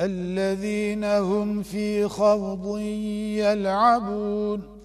الذين هم في خوض يلعبون.